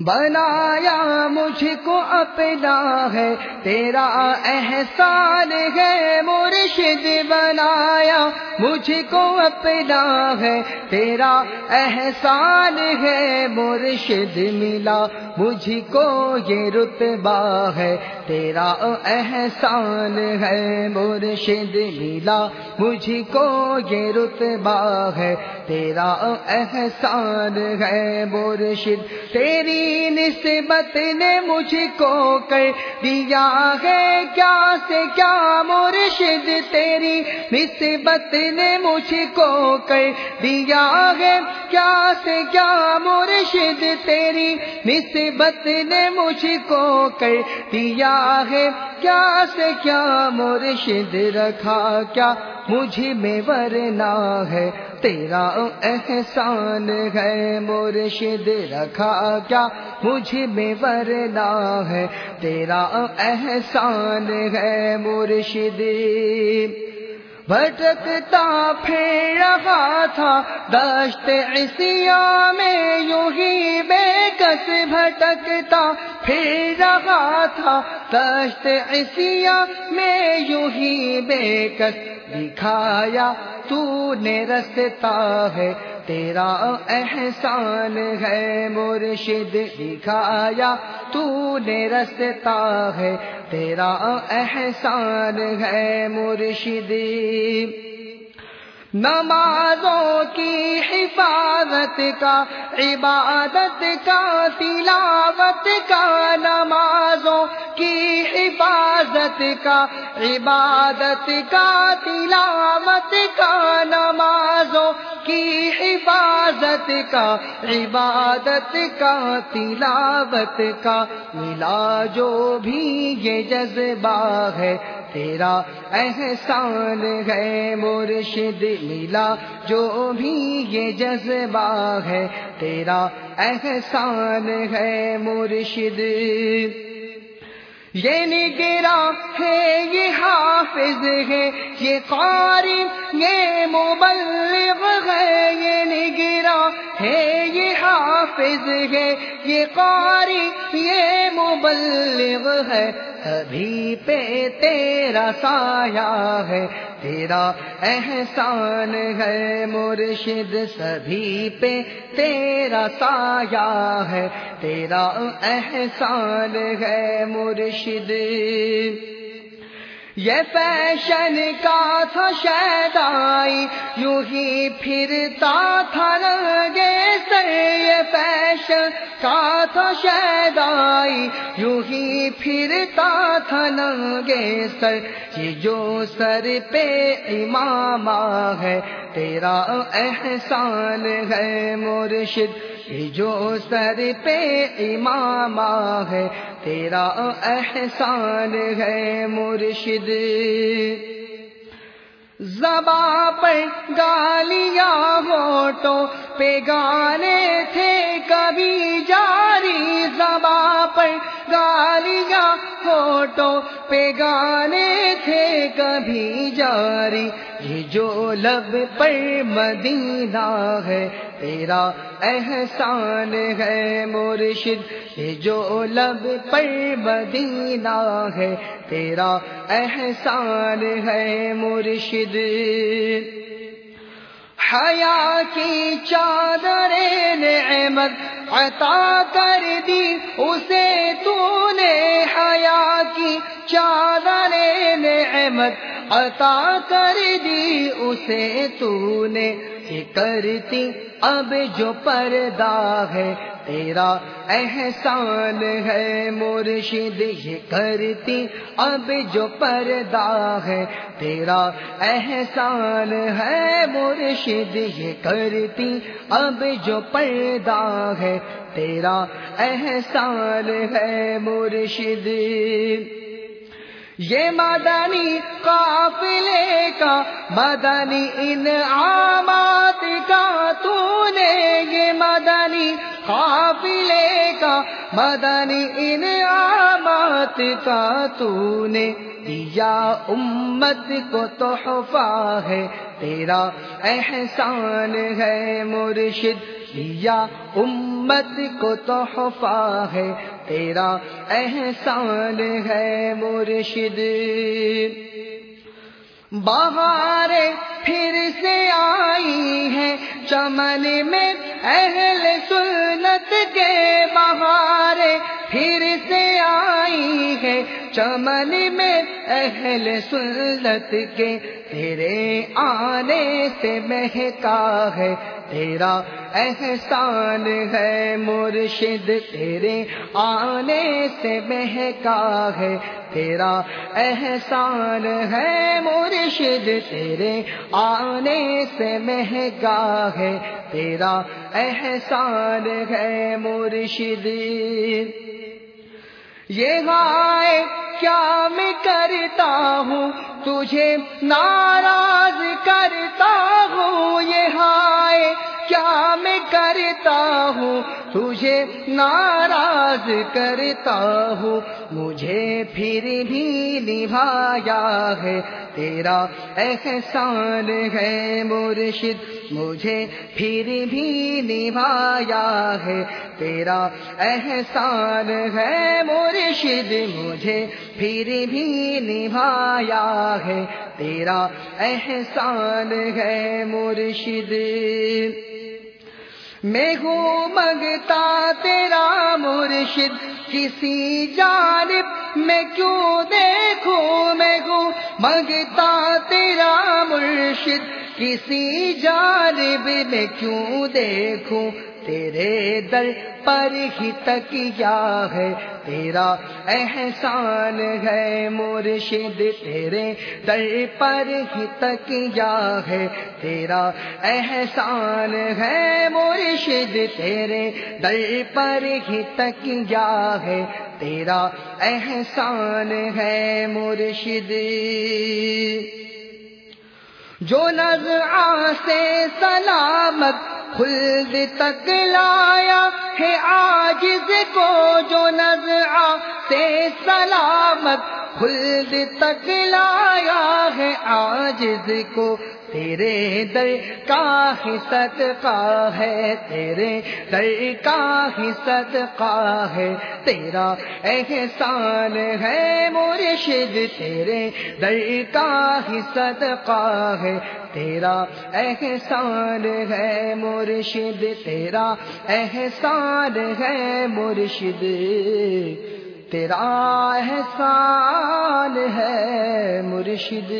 بنایا مجھ کو اپنا ہے تیرا احسان ہے مرشد بنایا۔ مجھ کو اپنا ہے، تیرا احسان ہے، مرشد ملا مجھ کو یہ رتبہ ہے، تیرا احسان ہے، مرشد ملا مجھ کو یہ رتبہ ہے، تیرا احسان ہے، مرشد، تیری نسبت نے مجھ کو کر دیا ہے، کیا سے کیا مرشد، تیری نسبت نے مجھ کو کر دیا ہے۔ کیا سے کیا مرشد تیری نسبت نے مجھ کو کر دیا ہے؟ کیا سے کیا مرشد رکھا؟ کیا مجھ میں ورنا ہے؟ تیرا احسان ہے مرشد رکھا۔ کیا مجھ میں ورنا ہے؟ تیرا احسان ہے مرشد بھٹکتا پھر رہا تھا دشت عصیا میں یوں ہی بے کس بھٹکتا، پھر رہا تھا دشت عصیا میں یوں ہی بے کس دکھایا تو نے رستا ہے، تیرا احسان ہے، مرشد دکھایا تو نے رستا ہے، تیرا احسان ہے، مرشد نمازوں کی حفاظت کا، عبادت کا، تلاوت کا، نمازوں کی حفاظت کا، عبادت کا، تلاوت کا، نمازوں کی حفاظت کا، عبادت کا، تلاوت کا۔ ملا جو بھی یہ جذبہ ہے تیرا احسان ہے، مرشد ملا، جو بھی یہ جذبہ ہے، تیرا احسان ہے، مرشد۔ یہ نگرا ہے، یہ حافظ ہے، یہ قاری یہ مبلغ ہے یہ نگرا ہے یہ حافظ ہے، یہ قاری، یہ مبلغ ہے۔ سبھی پہ تیرا سایہ ہے، تیرا احسان ہے۔ مرشد سبھی پہ تیرا سایہ ہے، تیرا احسان ہے مرشد۔ یہ فیشن کا تھا شیدائی یوں ہی پھرتا تھا لگے سے یہ فیشن کا تھا شیدائی یوں ہی پھرتا تھا ننگے سر۔ یہ جو سر پہ امام ہے، تیرا احسان ہے مرشد جو سر پہ امام ہے، تیرا احسان ہے مرشد۔ زبا پر گالیاں ہوٹوں پہ گانے تھے، کبھی جاری۔ زبا پر گالیاں ہوٹوں پہ گانے تھے، کبھی جاری۔ یہ جو لب پر مدینہ ہے، تیرا احسان ہے مرشد، یہ جو لب پر مدینہ ہے، تیرا احسان ہے مرشد۔ حیا کی چادر نعمت عطا کر دی، اسے تو نے حیا کی چادر نعمت عطا کر دی اسے تو نے کرتی اب جو پردہ ہے تیرا، احسان ہے مرشد، یہ کرتی اب جو پردہ ہے تیرا، احسان ہے مرشد، یہ کرتی اب جو پردہ ہے تیرا، احسان ہے مرشد۔ یہ مدنی قافلے کا، مدنی انعامات کا تو نے یہ مدنی قافلے کا، مدنی انعامات کا تو نے دیا امت کو تحفہ ہے، تیرا احسان ہے مرشد دیا امت کو تحفہ ہے، تیرا احسان ہے مرشد۔ بہار پھر سے آئی ہے چمن میں اہل سنت کے بہار پھر سے آئی ہے چمن میں اہل سنت کے تیرے آنے سے مہکا ہے، تیرا احسان ہے مرشد، تیرے آنے سے مہکا ہے، تیرا احسان ہے مرشد، تیرے آنے سے مہکا ہے، تیرا احسان ہے مرشد۔ یہ گائے کیا میں کرتا ہوں، تجھے ناراض کرتا ہوں، یہ ہائے کیا میں کرتا ہوں، تجھے ناراض کرتا ہوں، مجھے پھر بھی نبھایا ہے تیرا احسان ہے مرشد، مجھے پھر بھی نبھایا ہے۔ تیرا احسان ہے مرشد، مجھے پھر بھی نبھایا ہے۔ تیرا احسان ہے مرشد۔ میں ہوں منگتا تیرا مرشد، کسی جانب میں کیوں دیکھوں میں ہوں منگتا تیرا مرشد کسی جانب میں کیوں دیکھوں تیرے در پر ہی تکیا ہے، تیرا احسان ہے مرشد، تیرے در پر ہی تکیا ہے، تیرا احسان ہے مرشد، تیرے در پر ہی تکیا ہے، تیرا احسان ہے مرشد۔ جو نظر سے سلامت خلد تک لایا ہے آجز کو جو نظر سے سلامت خلد تک لایا ہے آجز کو، تیرے در کا ہی صدقہ ہے، تیرے در کا ہی صدقہ ہے، تیرا احسان ہے مرشد، تیرے در کا ہی صدقہ ہے، تیرا احسان ہے مرشد، تیرا احسان ہے مرشد۔ تیرا احسان ہے مرشد۔